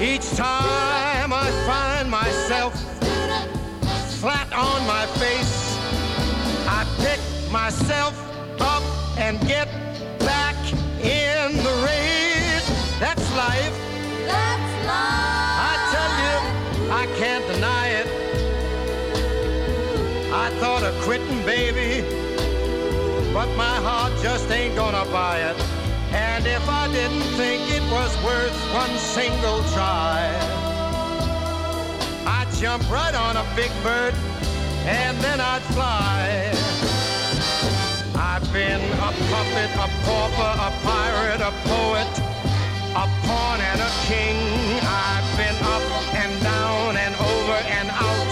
Each time I find myself flat on my face, I pick myself up and get back in the race. That's life. That's life. I tell you, I can't deny it. I thought of quitting, baby, but my heart just ain't gonna buy it. And if I didn't think it was worth one single try, I'd jump right on a big bird and then I'd fly. I've been a puppet, a pauper, a pirate, a poet, a pawn and a king. I've been up and down and over and out.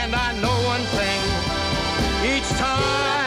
And I know one thing. Each time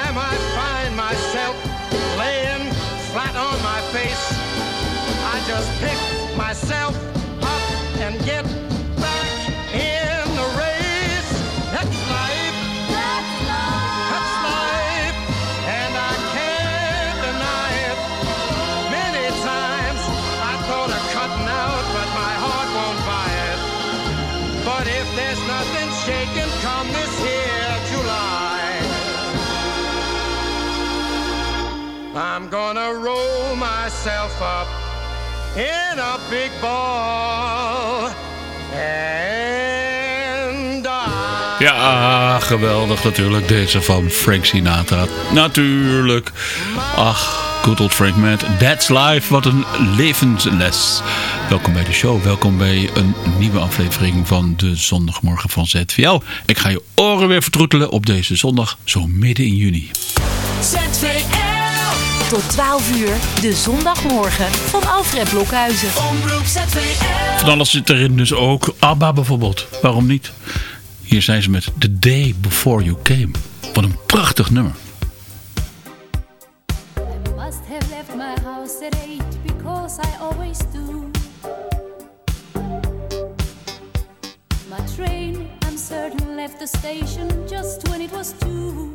I'm gonna roll myself up in a big ball and die. Ja, geweldig natuurlijk. Deze van Frank Sinatra. Natuurlijk. Ach, good old Frank met That's Life. Wat een levensles. Welkom bij de show. Welkom bij een nieuwe aflevering van de zondagmorgen van ZVL. Ik ga je oren weer vertroetelen op deze zondag, zo midden in juni. ZVL. Tot 12 uur, de zondagmorgen van Alfred Blokhuizen. Omroep ZVL. Van alles zit erin dus ook. ABBA bijvoorbeeld. Waarom niet? Hier zijn ze met The Day Before You Came. Wat een prachtig nummer. must have left my house at eight because I always do. My train, I'm certain, left the station just when it was two.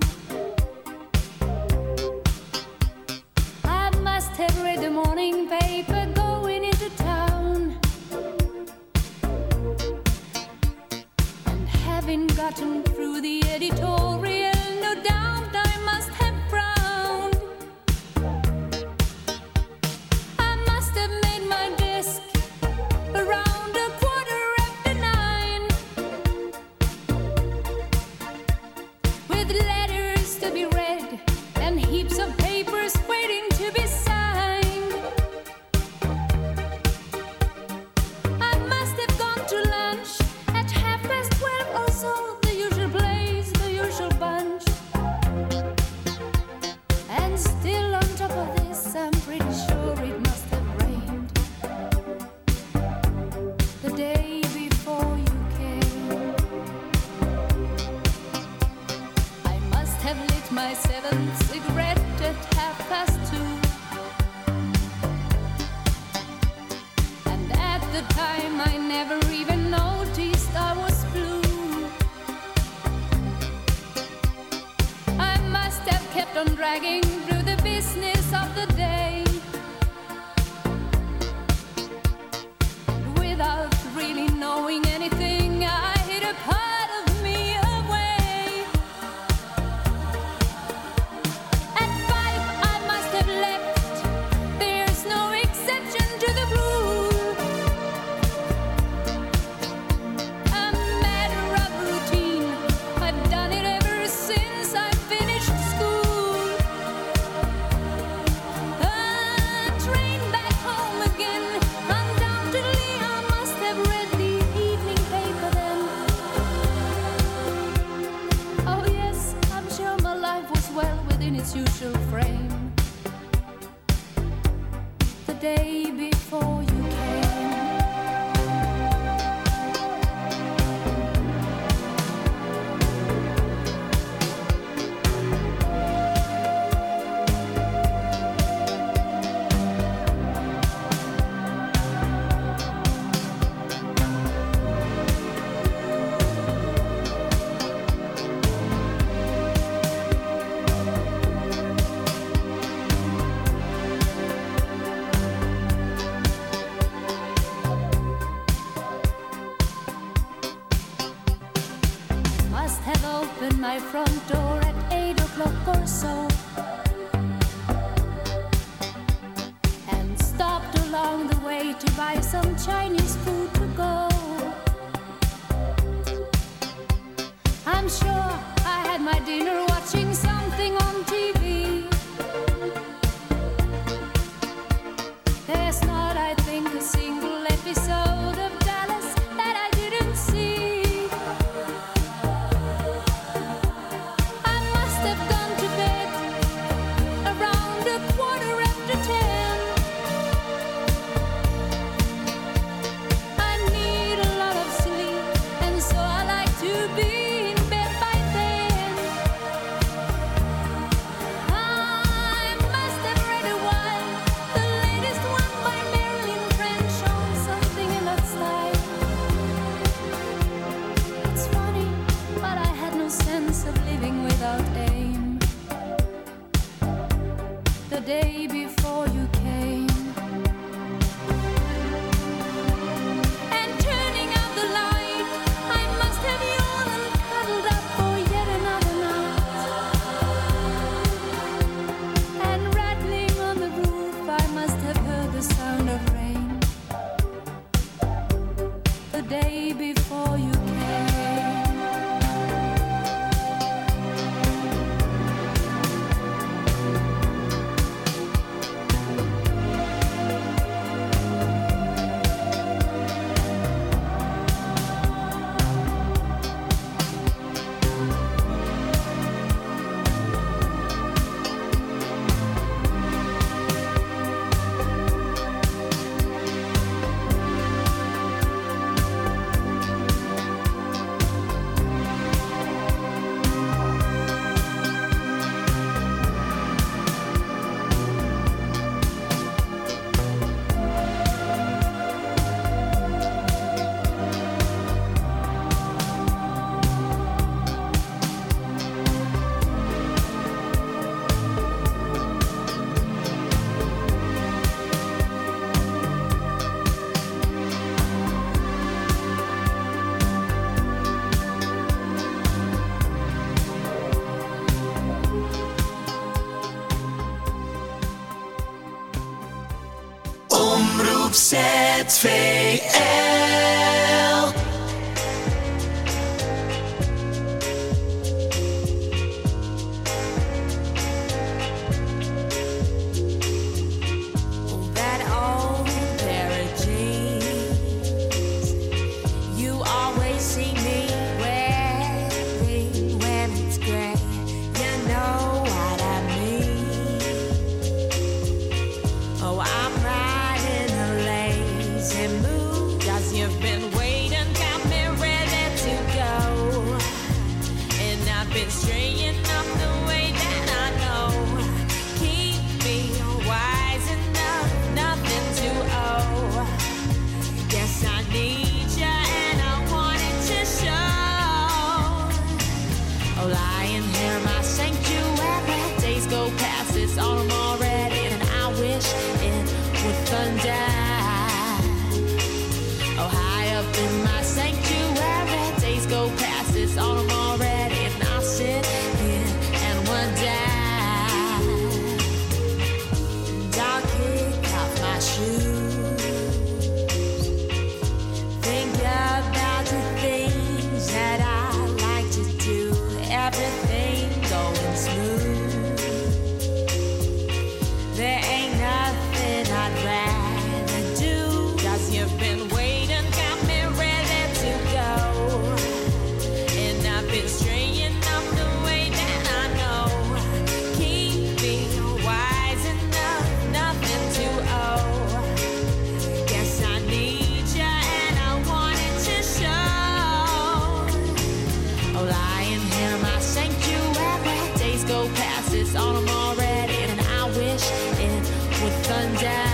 with thunder.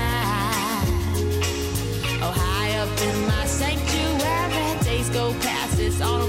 Oh, high up in my sanctuary, days go past, it's all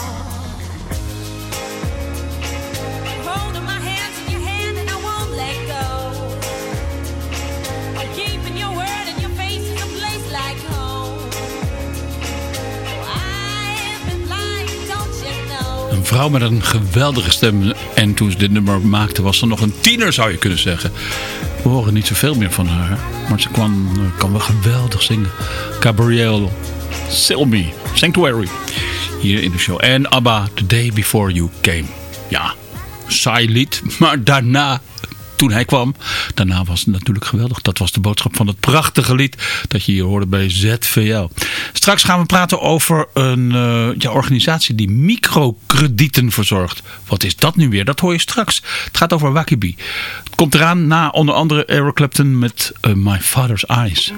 Vrouw met een geweldige stem. En toen ze dit nummer maakte was ze nog een tiener zou je kunnen zeggen. We horen niet zoveel meer van haar. Maar ze kwam, eh, kan wel geweldig zingen. Gabrielle Selmy, Sanctuary. Hier in de show. En ABBA, The Day Before You Came. Ja, saai lied. Maar daarna, toen hij kwam, daarna was het natuurlijk geweldig. Dat was de boodschap van het prachtige lied dat je hier hoorde bij ZVL. Straks gaan we praten over een eh, ja, organisatie die microkredieten verzorgt. Wat is dat nu weer? Dat hoor je straks. Het gaat over Wakibi. Het komt eraan na onder andere Eric Clapton met eh, My Father's Eyes.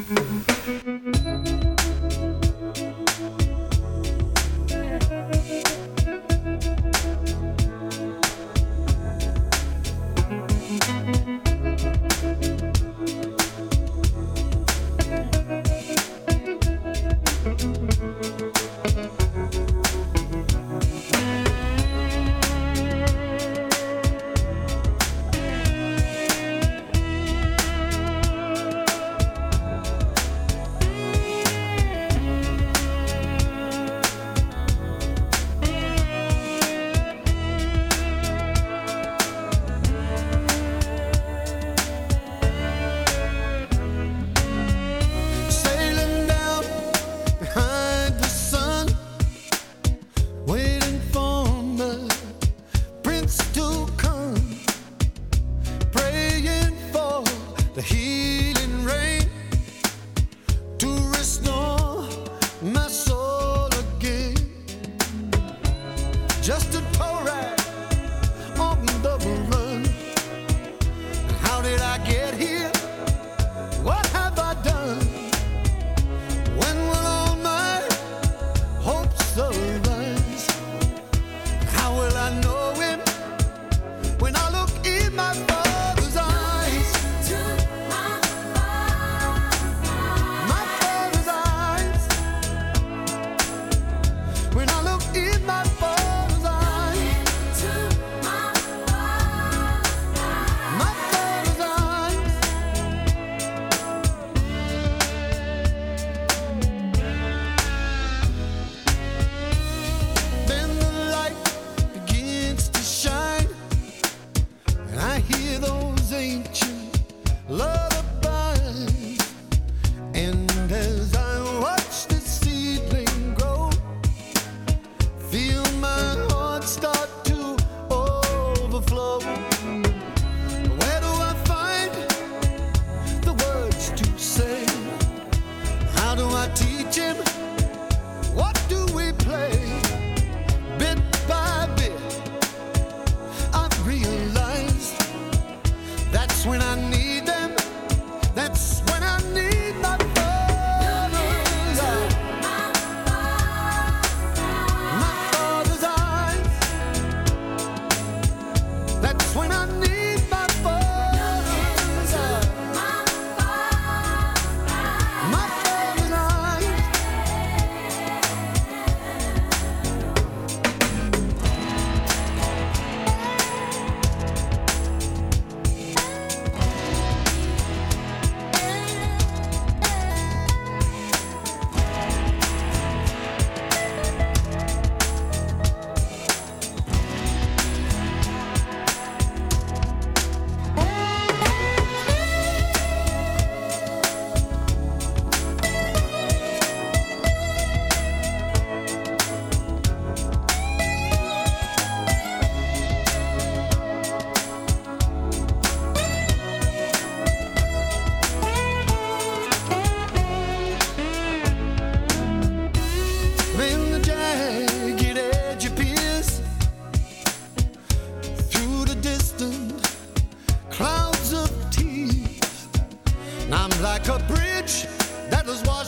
I'm like a bridge that was water.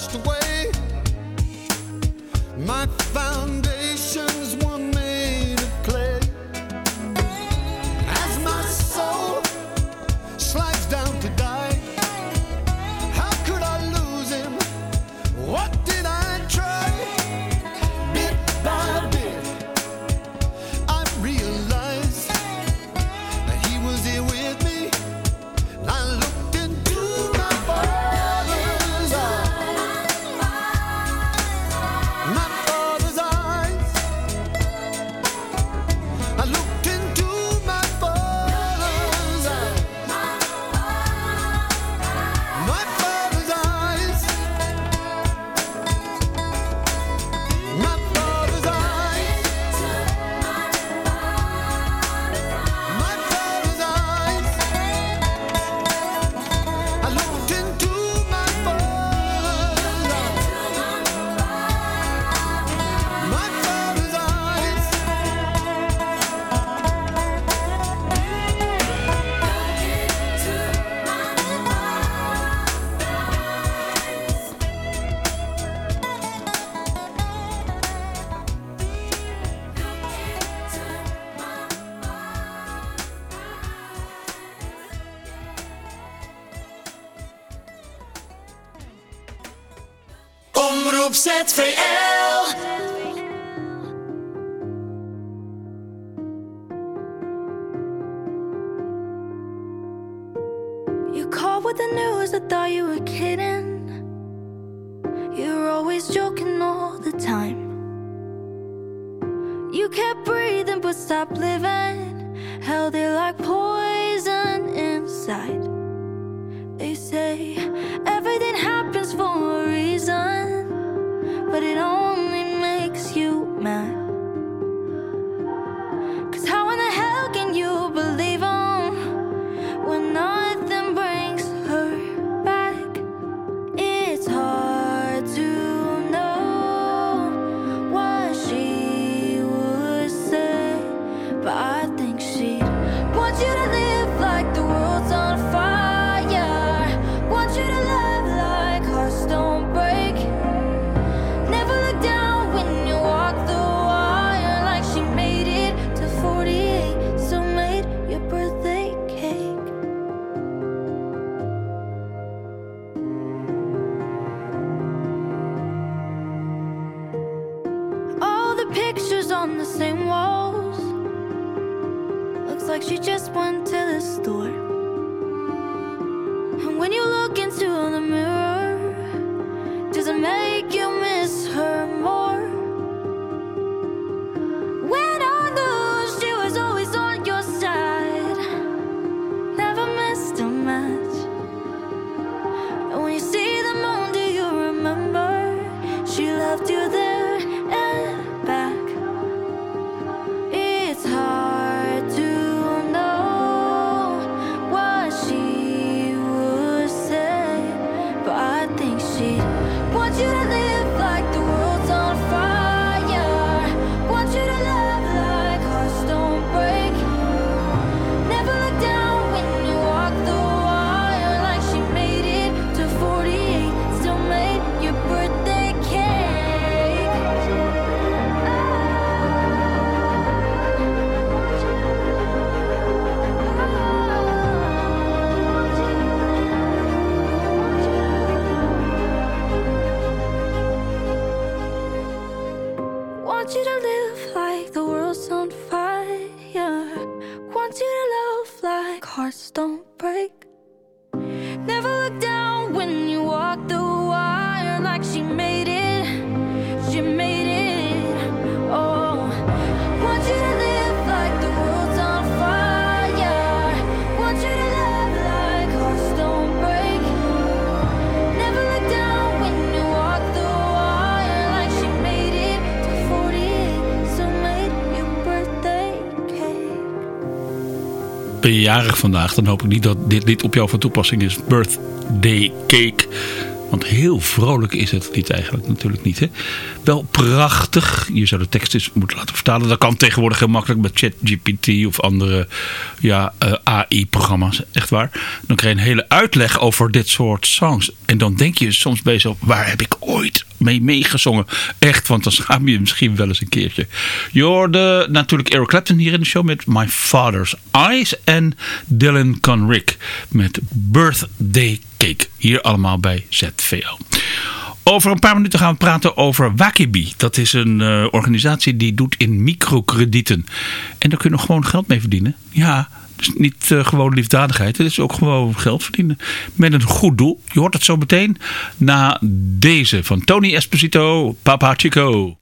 always joking all the time. You kept breathing but stopped living. Held it like poison inside. They say everything happens for a reason, but it only makes you mad. ben jarig vandaag, dan hoop ik niet dat dit, dit op jou van toepassing is. Birthday cake. Want heel vrolijk is het niet eigenlijk natuurlijk niet. Hè? Wel prachtig. Je zou de tekst eens moeten laten vertalen. Dat kan tegenwoordig heel makkelijk met ChatGPT of andere ja, eh, AI-programma's. Echt waar. Dan krijg je een hele uitleg over dit soort songs. En dan denk je soms bij waar heb ik ooit mee meegezongen. Echt, want dan schaam je misschien wel eens een keertje. Je hoorde natuurlijk Eric Clapton hier in de show met My Father's Eyes. En Dylan Conrick met Birthday Cake. Hier allemaal bij ZVO. Over een paar minuten gaan we praten over Wakibi. Dat is een eh, organisatie die doet in microkredieten. En daar kun je nog gewoon geld mee verdienen. Ja, is niet uh, gewoon liefdadigheid. Het is ook gewoon geld verdienen. Met een goed doel. Je hoort het zo meteen na deze van Tony Esposito, Papa Chico.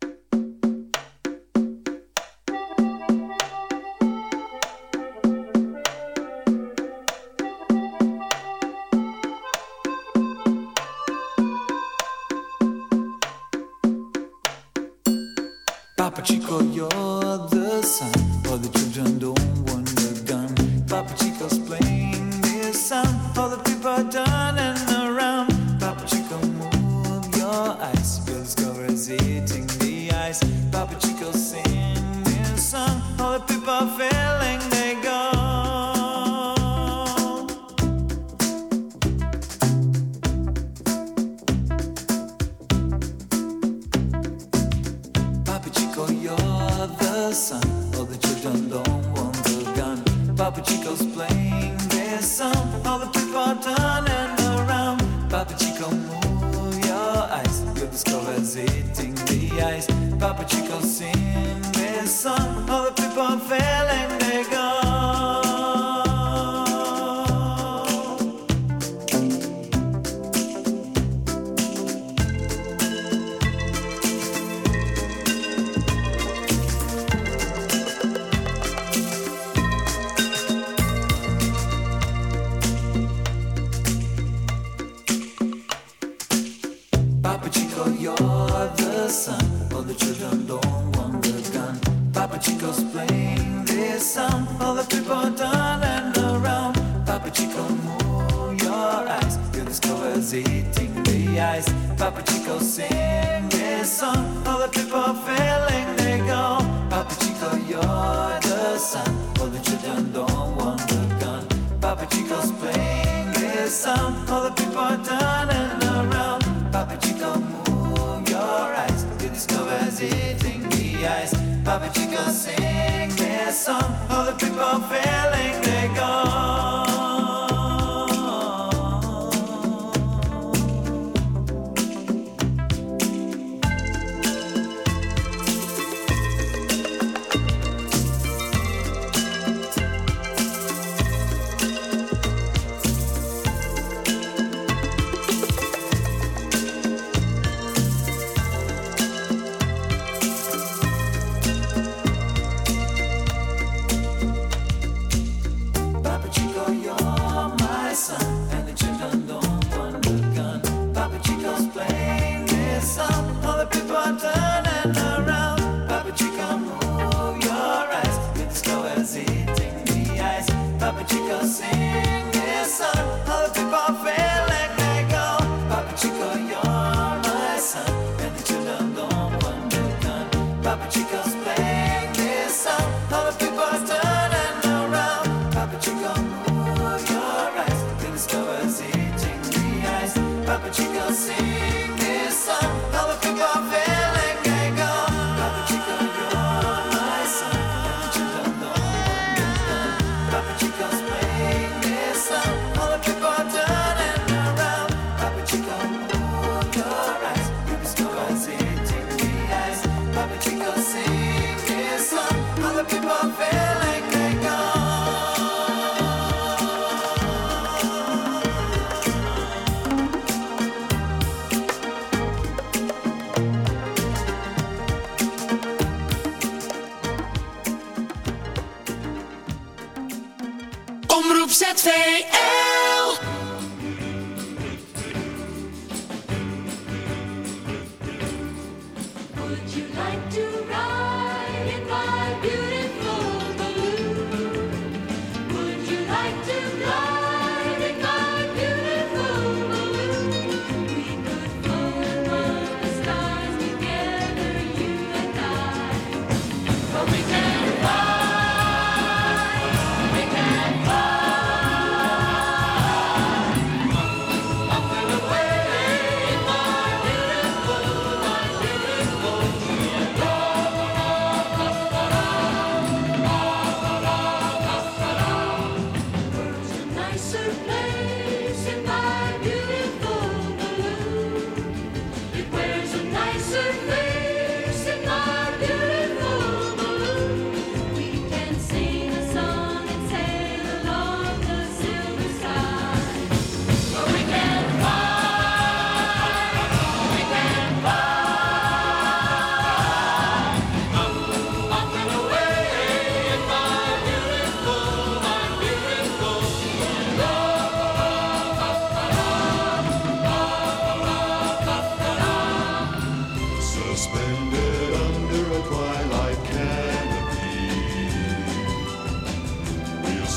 Was eating the ice. Papa Chico sing this song. All the people feeling they go. Papa Chico, you're the sun. All the children don't want the gun. Papa Chico's playing this song. All the people are turning around. Papa Chico, move your eyes. You discover eating the ice. Papa Chico, sing this song. All the people feeling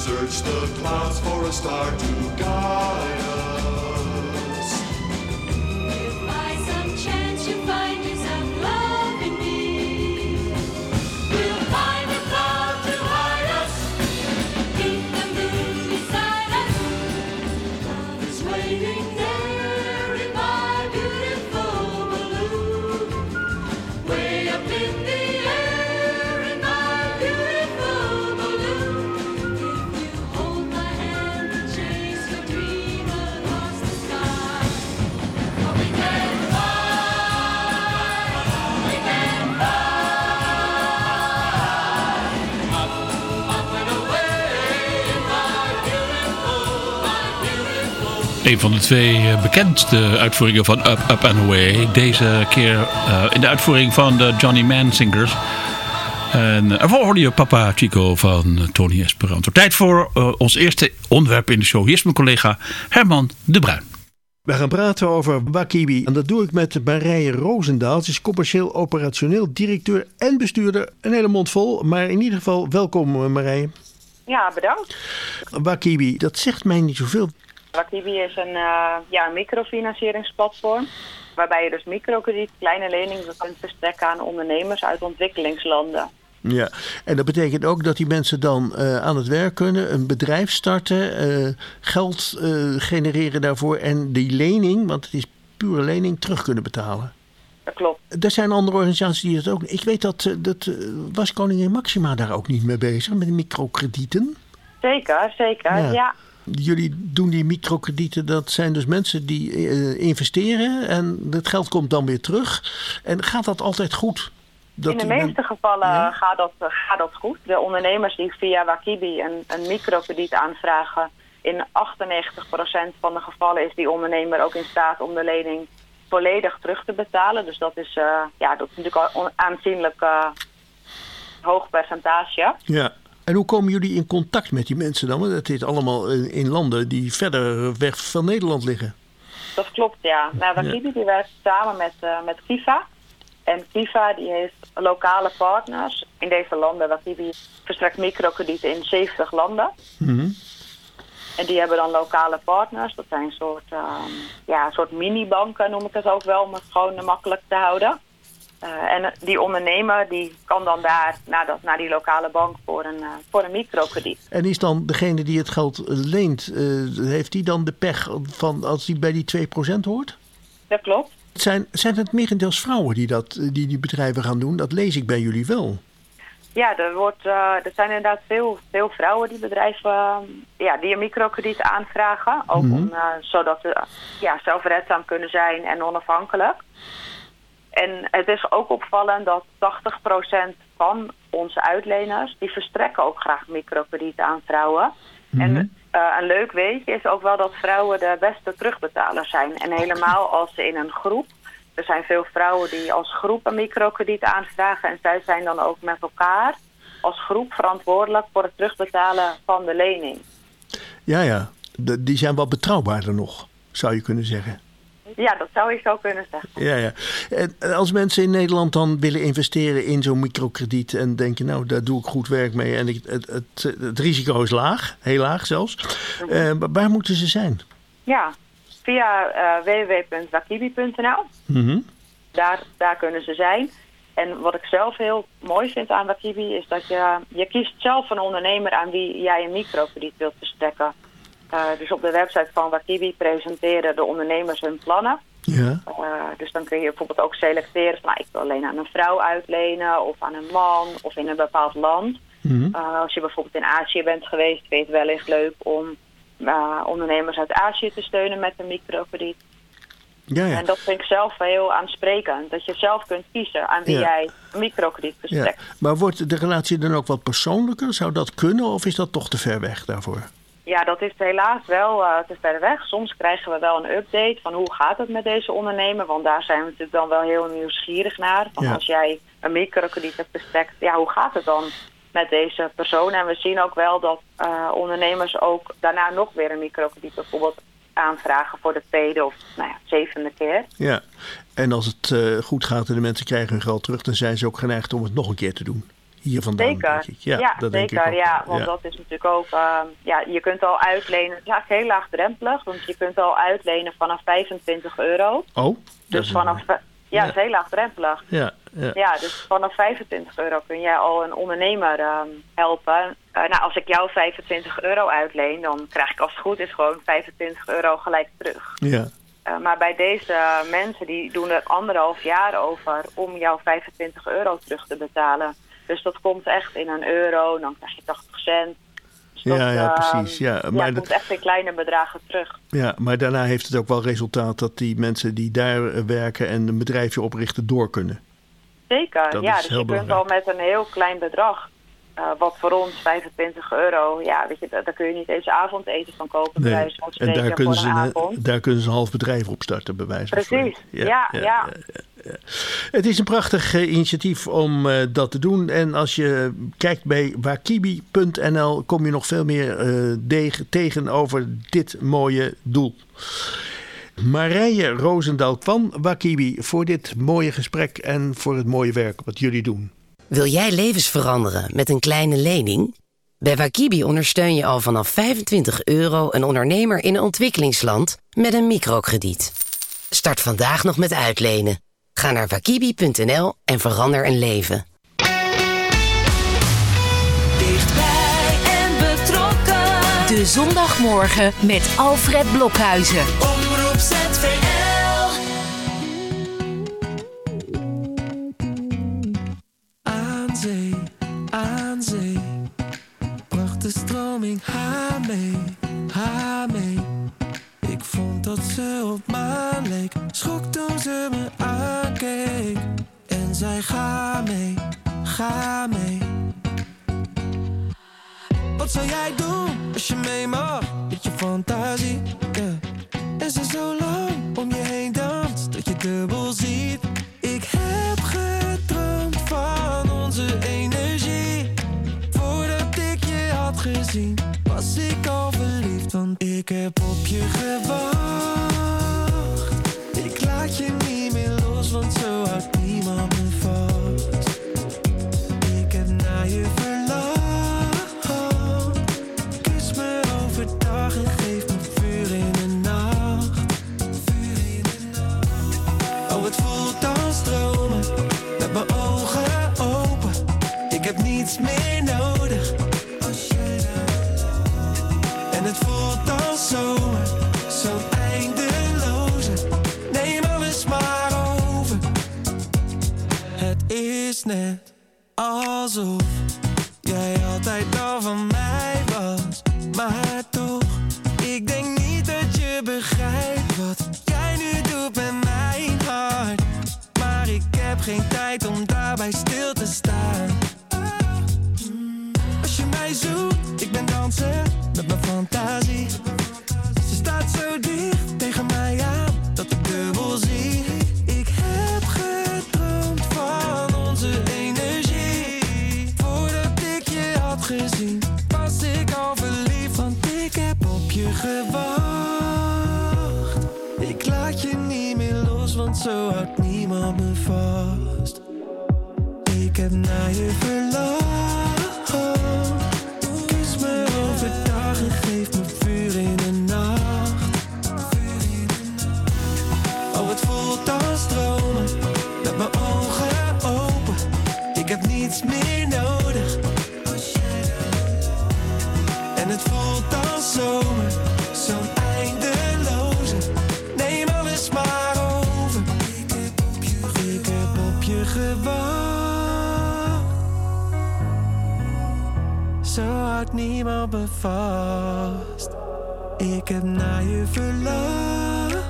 search the clouds for a star to guide us. Een van de twee eh, bekendste uitvoeringen van Up, Up and Away. Deze keer eh, in de uitvoering van de Johnny Man Singers. En ervoor hoorde je Papa Chico van Tony Esperanto. Tijd voor eh, ons eerste onderwerp in de show. Hier is mijn collega Herman de Bruin. We gaan praten over Wakibi. En dat doe ik met Marije Roosendaal. Ze is commercieel operationeel directeur en bestuurder. Een hele mond vol. Maar in ieder geval welkom Marije. Ja, bedankt. Wakibi, dat zegt mij niet zoveel. Wakibi is een, eh, ja, microfinancieringsplatform. Waarbij je dus microkrediet, kleine leningen kunt verstrekken aan ondernemers uit ontwikkelingslanden. Ja, en dat betekent ook dat die mensen dan eh, aan het werk kunnen, een bedrijf starten, eh, geld genereren daarvoor en die lening, want het is pure lening, terug kunnen betalen. Dat klopt. Er zijn andere organisaties die dat ook. Ik weet dat, dat was koningin Maxima daar ook niet mee bezig met microkredieten. Zeker, zeker. Ja. Ja. Jullie doen die microkredieten, dat zijn dus mensen die eh, investeren en dat geld komt dan weer terug. En gaat dat altijd goed? Dat In de men- meeste gevallen gaat, dat, eh, gaat dat goed. De ondernemers die via Wakibi een, een microkrediet aanvragen... in 98% van de gevallen is die ondernemer ook in staat om de lening volledig terug te betalen. Dus dat is, eh, ja, dat is natuurlijk al een aanzienlijk hoog percentage. Ja. En hoe komen jullie in contact met die mensen dan? Want het is allemaal in in landen die verder weg van Nederland liggen. Dat klopt, ja. Nou, Wakibi die werkt samen met, eh, met Kiva. En Kiva die heeft lokale partners in deze landen. Wakibi verstrekt microkredieten in 70 landen. En die hebben dan lokale partners. Dat zijn een soort, ehm, ja, soort minibanken, noem ik het ook wel, om het gewoon makkelijk te houden. Eh, en die ondernemer die kan dan daar naar, dat, naar die lokale bank voor een, eh, voor een microkrediet. En is dan degene die het geld leent, eh, heeft die dan de pech van als die bij die 2% hoort? Dat klopt. Zijn, zijn het merendeels vrouwen die, dat, die die bedrijven gaan doen? Dat lees ik bij jullie wel. Ja, er, wordt, er zijn inderdaad veel, veel vrouwen die bedrijven ja, die een microkrediet aanvragen. Ook om, eh, zodat ze ja, zelfredzaam kunnen zijn en onafhankelijk. En het is ook opvallend dat 80% van onze uitleners... die verstrekken ook graag microkredieten aan vrouwen. En eh, een leuk weetje is ook wel dat vrouwen de beste terugbetalers zijn. En helemaal als ze in een groep... Er zijn veel vrouwen die als groep een microkrediet aanvragen... en zij zijn dan ook met elkaar als groep verantwoordelijk... voor het terugbetalen van de lening. Ja, ja. De- die zijn wat betrouwbaarder nog, zou je kunnen zeggen. Ja, dat zou je zo kunnen zeggen. Ja, ja. En als mensen in Nederland dan willen investeren in zo'n microkrediet en denken, nou, daar doe ik goed werk mee en ik, het, het, het risico is laag, heel laag zelfs. Eh, waar moeten ze zijn? Ja, via eh www.wakibi.nl. Mhm. Daar, daar kunnen ze zijn. En wat ik zelf heel mooi vind aan Wakibi is dat je, je kiest zelf een ondernemer aan wie jij een microkrediet wilt verstrekken. Eh, dus op de website van Wakibi presenteren de ondernemers hun plannen. Ja. Eh, dus dan kun je bijvoorbeeld ook selecteren van nou, ik wil alleen aan een vrouw uitlenen of aan een man of in een bepaald land. Mhm. Eh, als je bijvoorbeeld in Azië bent geweest, vind je het wellicht leuk om ondernemers uit Azië te steunen met een microkrediet. Ja, ja. En dat vind ik zelf heel aansprekend. Dat je zelf kunt kiezen aan wie Ja. jij microkrediet ja. verstrekt. Maar wordt de relatie dan ook wat persoonlijker? Zou dat kunnen of is dat toch te ver weg daarvoor? Ja, dat is helaas wel eh, te ver weg. Soms krijgen we wel een update van hoe gaat het met deze ondernemer. Want daar zijn we natuurlijk dan wel heel nieuwsgierig naar. Van Ja. Als jij een microkrediet hebt verstrekt, ja, hoe gaat het dan met deze persoon? En we zien ook wel dat eh, ondernemers ook daarna nog weer een microkrediet bijvoorbeeld aanvragen voor de tweede of nou ja, zevende keer. Ja, en als het eh, goed gaat en de mensen krijgen hun geld terug, dan zijn ze ook geneigd om het nog een keer te doen. Hier vandaan, Zeker, denk ik. Ja, ja, dat denk ik zeker. Ja, want dat is natuurlijk ook, eh, ja, je kunt al uitlenen, het is eigenlijk heel laagdrempelig, want je kunt al uitlenen vanaf 25 euro. Oh, dat Dus vanaf, ja, Ja. het is heel laagdrempelig. Ja, ja. Ja, dus vanaf 25 euro kun jij al een ondernemer ehm, helpen. Eh, nou, als ik jou 25 euro uitleen, dan krijg ik als het goed is gewoon 25 euro gelijk terug. ja. Eh, maar bij deze mensen, die doen er anderhalf jaar over om jouw 25 euro terug te betalen. Dus dat komt echt in een euro, dan krijg je 80 cent. Dus dat, Ja, ja, ehm, precies. Ja, ja, maar het dat- komt echt in kleine bedragen terug. Ja, maar daarna heeft het ook wel resultaat dat die mensen die daar eh, werken en een bedrijfje oprichten door kunnen. Zeker, Dat ja. Dus je kunt al met een heel klein bedrag, eh, wat voor ons 25 euro, ja, weet je, daar, daar kun je niet eens avondeten van kopen. Nee. En daar kunnen, ze een daar kunnen ze een half bedrijf opstarten, bij wijze van Precies, ja, ja. Het is een prachtig eh, initiatief om eh, dat te doen. En als je kijkt bij wakibi.nl kom je nog veel meer tegen over dit mooie doel. Marije Roosendaal van Wakibi voor dit mooie gesprek en voor het mooie werk wat jullie doen. Wil jij levens veranderen met een kleine lening? Bij Wakibi ondersteun je al vanaf 25 euro een ondernemer in een ontwikkelingsland met een microkrediet. Start vandaag nog met uitlenen. Ga naar wakibi.nl en verander een leven. Dichtbij en betrokken. De zondagmorgen met Alfred Blokhuizen. Haar mee, haar mee. Ik vond dat ze op maan leek. Schrok toen ze me aankeek. En zei ga mee, ga mee. Wat zou jij doen als je mee mag met je fantasie? En ze zo lang om je heen danst dat je dubbel ziet. Was ik al verliefd. Want ik heb op je gewacht. Gewacht. Zo houdt niemand me vast. Ik heb naar je verlangd.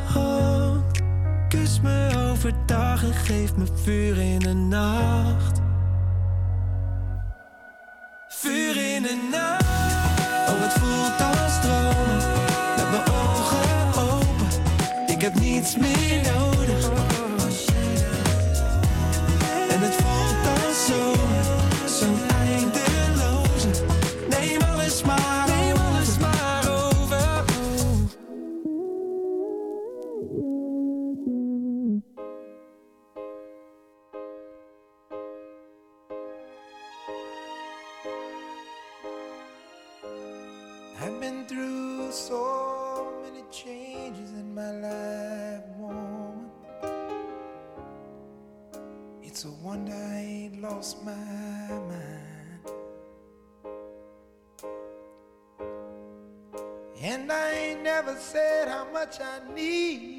Kus me overdag en geef me vuur in de nacht. Much I need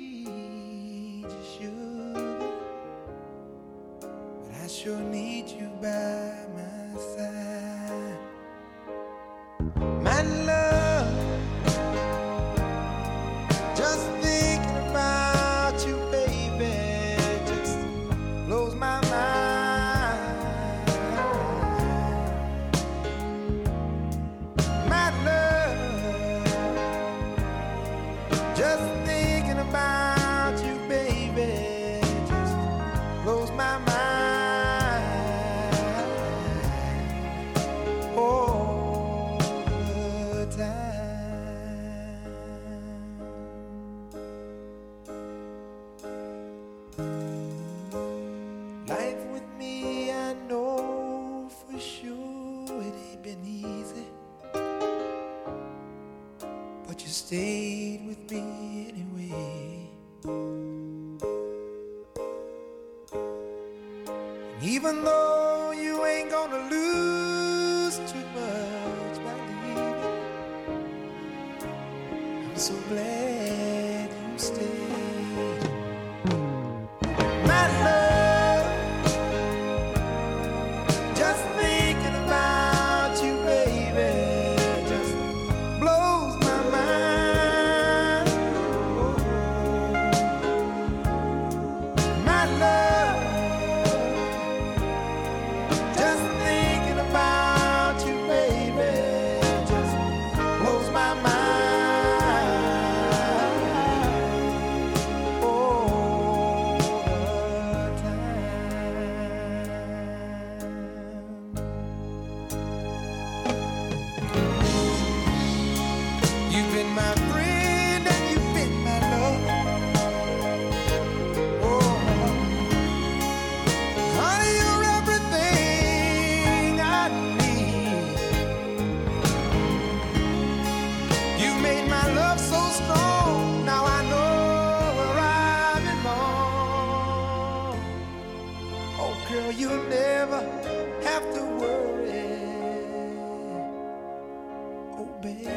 Oh, baby,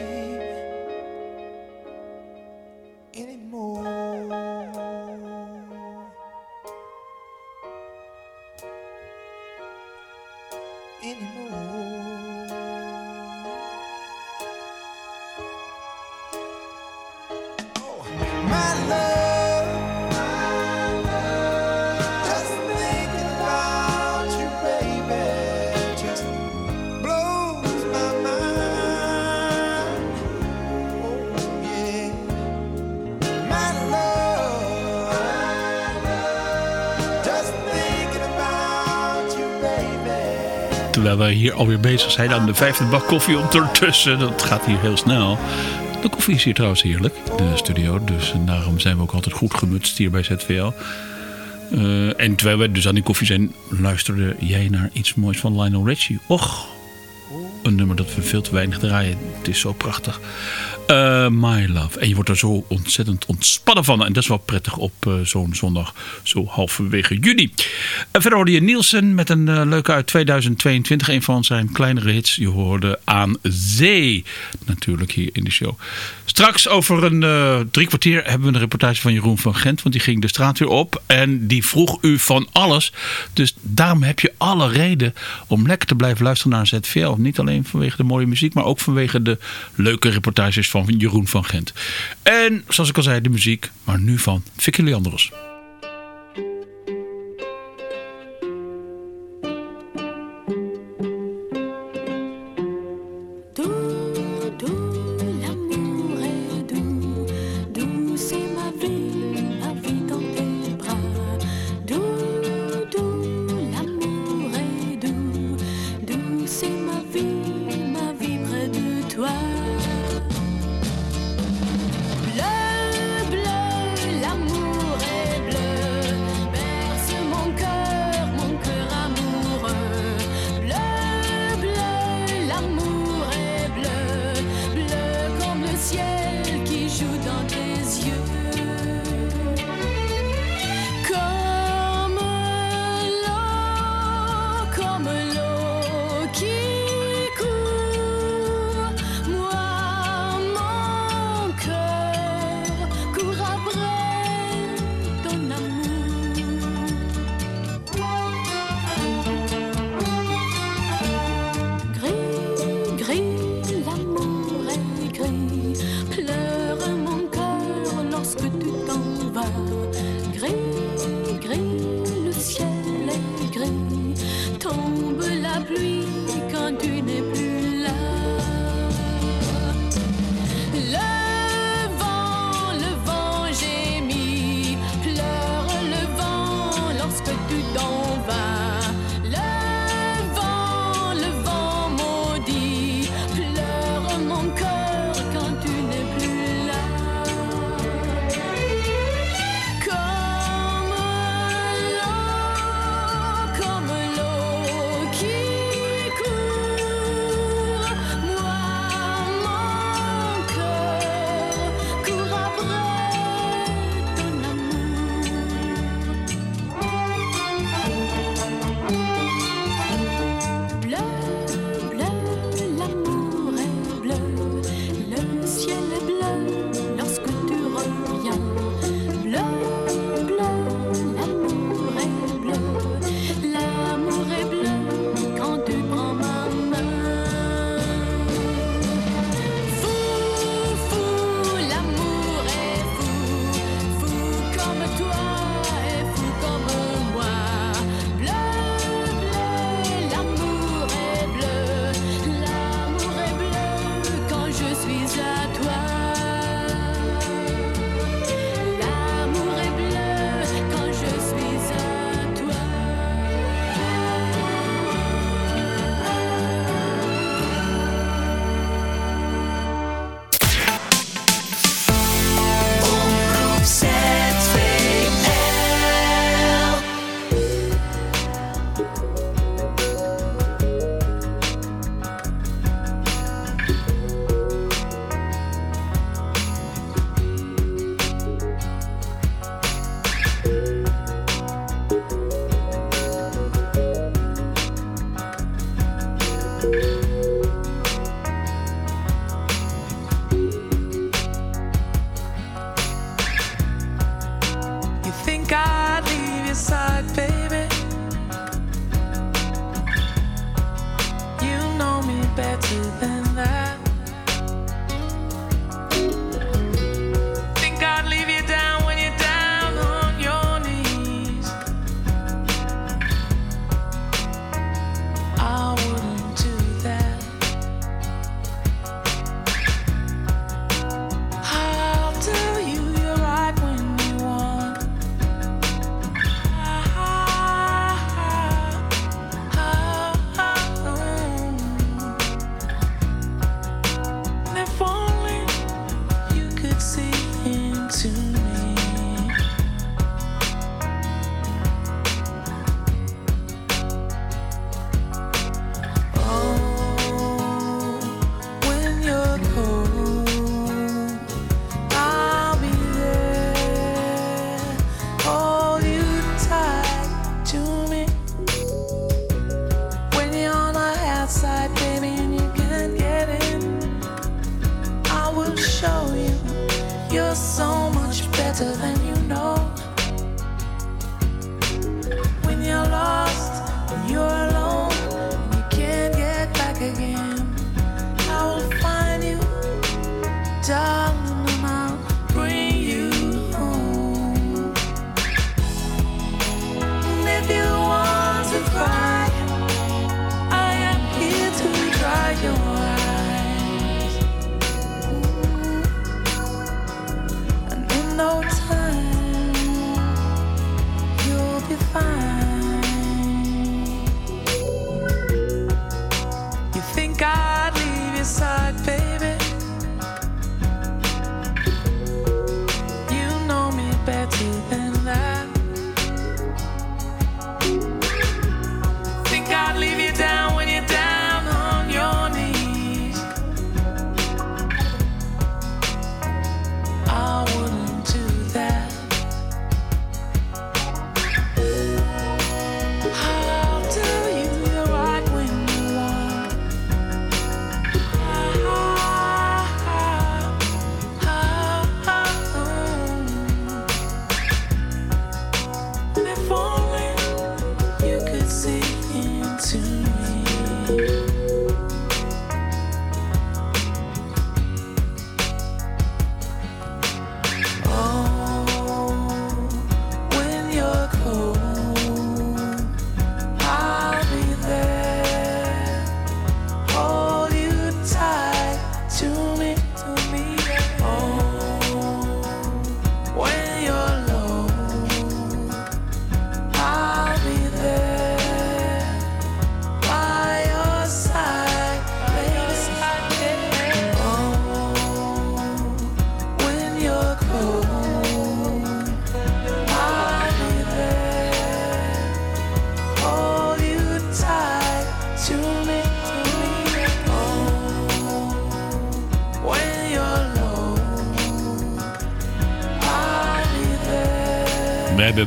anymore. Terwijl wij hier alweer bezig zijn aan de vijfde bak koffie ondertussen. Dat gaat hier heel snel. De koffie is hier trouwens heerlijk, de studio. Dus daarom zijn we ook altijd goed gemutst hier bij ZVL. Eh, en terwijl we dus aan die koffie zijn, luisterde jij naar iets moois van Lionel Richie. Och, een nummer dat we veel te weinig draaien. Het is zo prachtig. Eh, My Love. En je wordt er zo ontzettend ontspannen van. En dat is wel prettig op eh, zo'n zondag, zo halverwege juni. En verder hoorde je Nielsen met een eh, leuke uit 2022. Een van zijn kleinere hits. Je hoorde Aan Zee. Natuurlijk hier in de show. Straks over een eh, drie kwartier hebben we een reportage van Jeroen van Gent. Want die ging de straat weer op. En die vroeg u van alles. Dus daarom heb je alle reden om lekker te blijven luisteren naar ZVL. Niet alleen vanwege de mooie muziek. Maar ook vanwege de leuke reportages van Jeroen van Gent. En zoals ik al zei, de muziek. Maar nu van Vicky Leandros.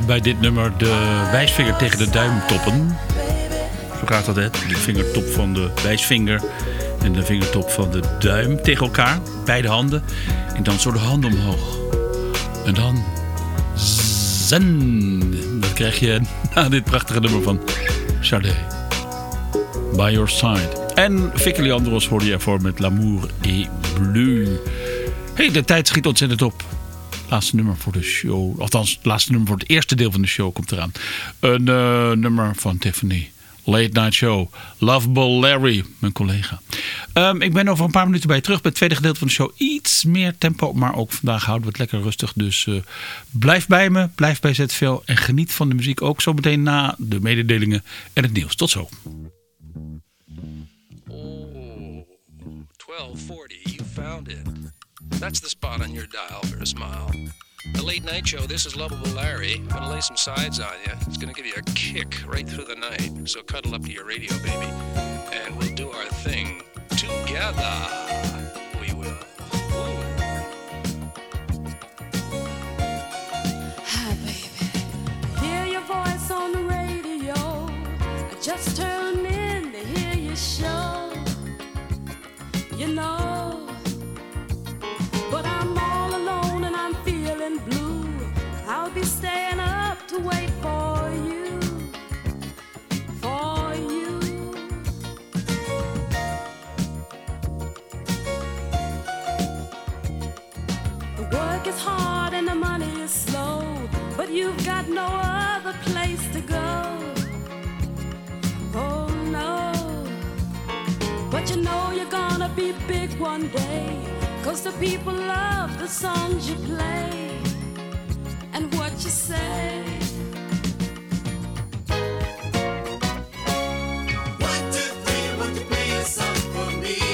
Bij dit nummer de wijsvinger tegen de duim toppen. Zo gaat dat, hè? De vingertop van de wijsvinger en de vingertop van de duim tegen elkaar. Beide handen. En dan zo de handen omhoog. En dan... Zen. Dat krijg je na dit prachtige nummer van Sade. By Your Side. En Vicky Leandros hoorde je ervoor met L'amour est bleu. hey, de tijd schiet ontzettend op. Laatste nummer voor de show. Althans, het laatste nummer voor het eerste deel van de show komt eraan. Een eh, nummer van Tiffany. Late Night Show. Lovable Larry, mijn collega. Ehm, ik ben over een paar minuten bij je terug. Bij het tweede gedeelte van de show iets meer tempo. Maar ook vandaag houden we het lekker rustig. Dus eh, blijf bij me. Blijf bij ZVL. En geniet van de muziek ook zo meteen na de mededelingen en het nieuws. Tot zo. 1240, you found it. That's the spot on your dial for a smile. The late night show, this is Lovable Larry. I'm gonna lay some sides on you. It's gonna give you a kick right through the night. So cuddle up to your radio, baby. And we'll do our thing together. We will. Hi, baby. Hear your voice on the radio. I just turned in to hear your show. You know, work is hard and the money is slow, but you've got no other place to go. Oh no. But you know you're gonna be big one day, cause the people love the songs you play and what you say. One, two, three, won't you play a song for me?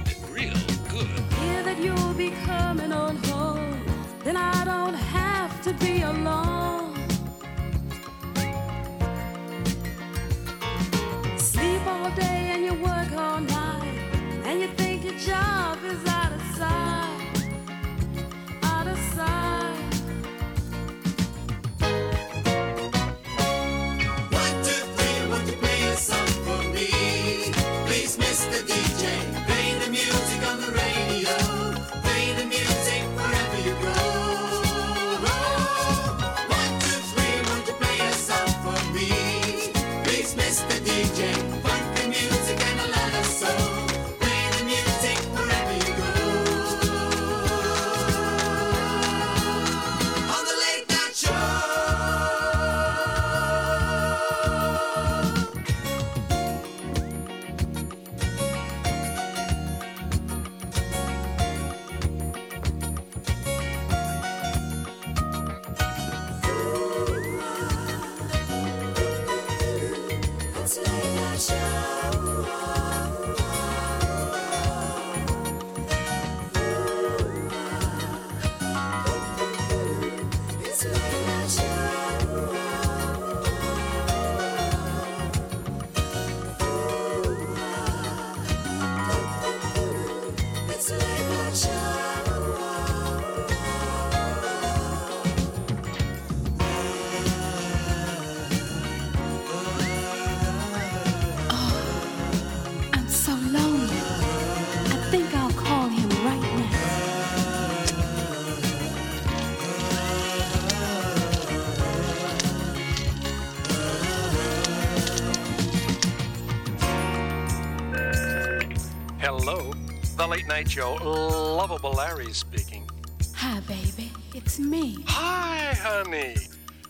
Show. Lovable Larry speaking. Hi, baby. It's me. Hi, honey.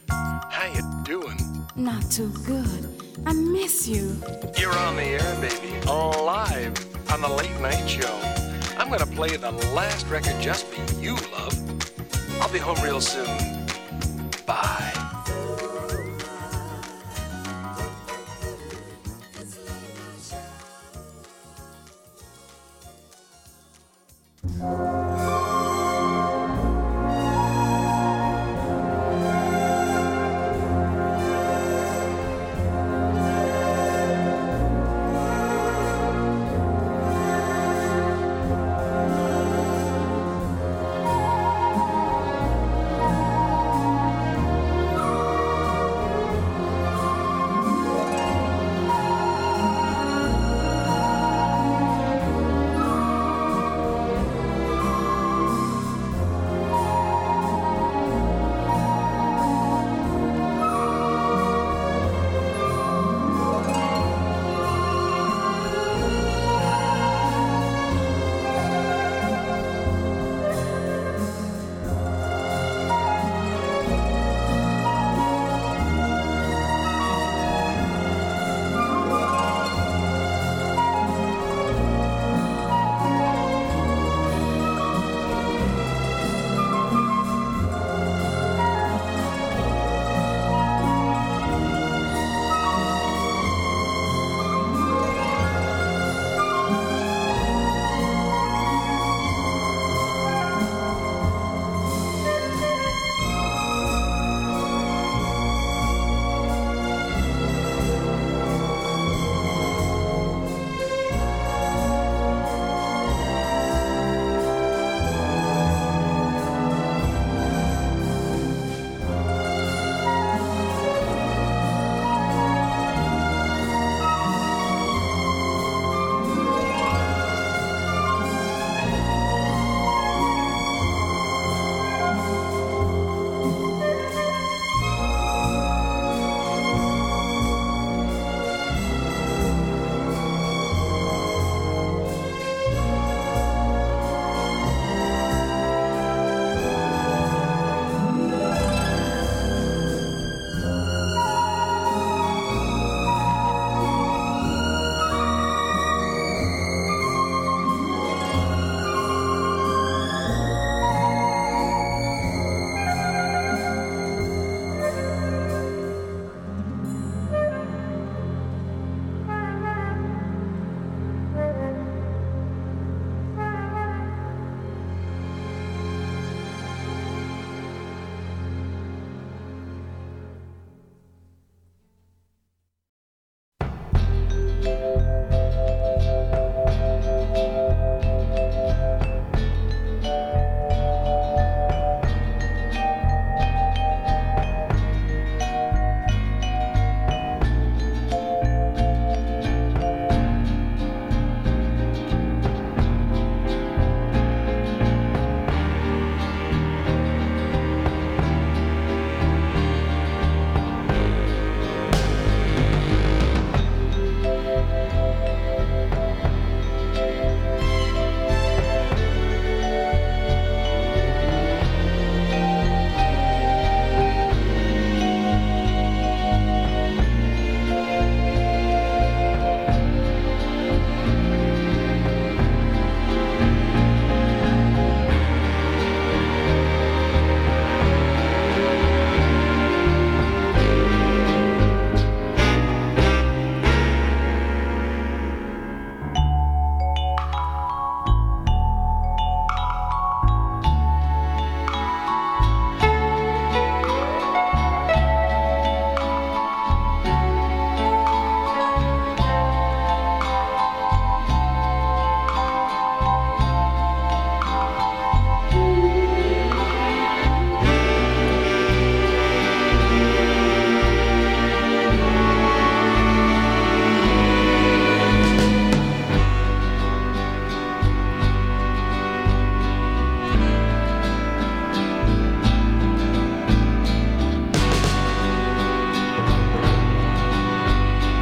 How you doing? Not too good. I miss you. You're on the air, baby. Live on the late night show. I'm gonna play the last record just for you, love. I'll be home real soon.